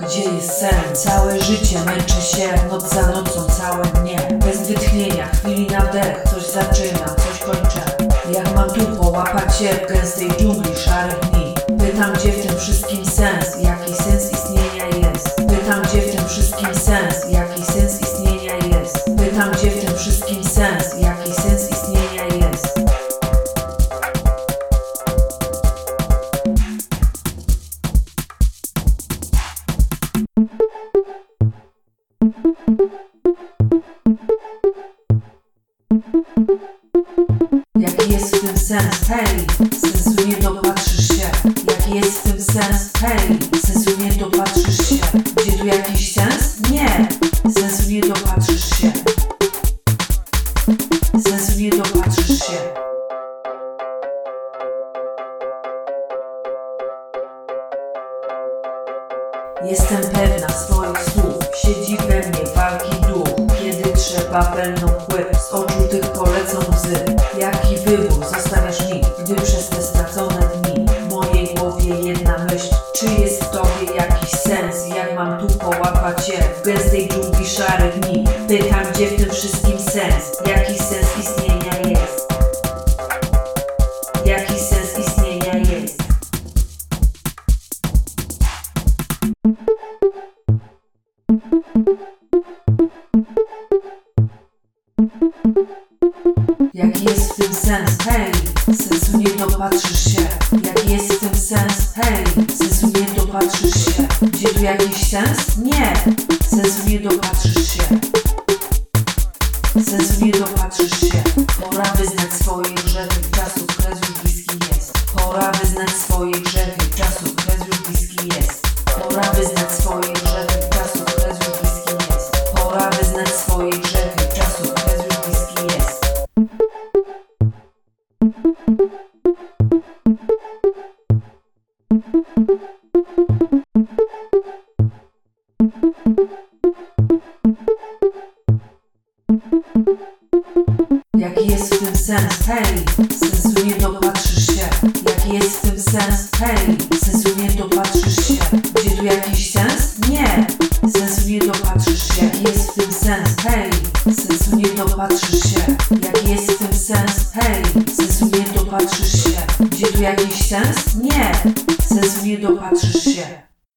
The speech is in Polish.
Gdzie jest sen? Całe życie męczy się. Noc za nocą, całe dnie. Bez wytchnienia, chwili na wdech. Coś zaczyna, coś kończę. Jak mam tu połapać się w gęstej dżungli szarych dni? Pytam gdzie w tym wszystkim sens, jaki sens istnienia jest? Pytam gdzie w tym wszystkim sens, jaki sens istnienia jest? Pytam gdzie w tym wszystkim sens, Jaki jest w tym sens? Hej, sensu nie dopatrzysz się. Jaki jest w tym sens? Hej, sensu nie dopatrzysz się. Gdzie tu jakiś sens? Nie, sensu nie dopatrzysz się. Sensu nie dopatrzysz się. Jestem pewna swoich słów, siedzi we mnie Kiedy trzeba pelną kłyp, z oczu tych polecą łzy. Jaki wybór zostawiasz mi, gdy przez te stracone dni W mojej głowie jedna myśl, czy jest w tobie jakiś sens Jak mam tu połapać się w gęstej dżungli szarych dni? Pytam, gdzie w tym wszystkim sens, jaki sens Jaki jest w tym sens? Hej, sensu nie dopatrzysz się. Jaki jest w tym sens? Hej, sensu nie dopatrzysz się. Gdzie tu jakiś sens? Nie, sensu nie dopatrzysz się. Sensu nie dopatrzysz Jaki jest w tym sens? Hej, sensu nie dopatrzysz się. Jaki jest w tym sens? Hej, sensu nie dopatrzysz się. Gdzie tu jakiś sens? Nie, sensu nie dopatrzysz się. Jaki jest w tym sens? Hej, sensu nie dopatrzysz się. Jaki jest w tym sens? Hej, sensu nie dopatrzysz się. Jakiś sens? Nie, sensu nie dopatrzysz się.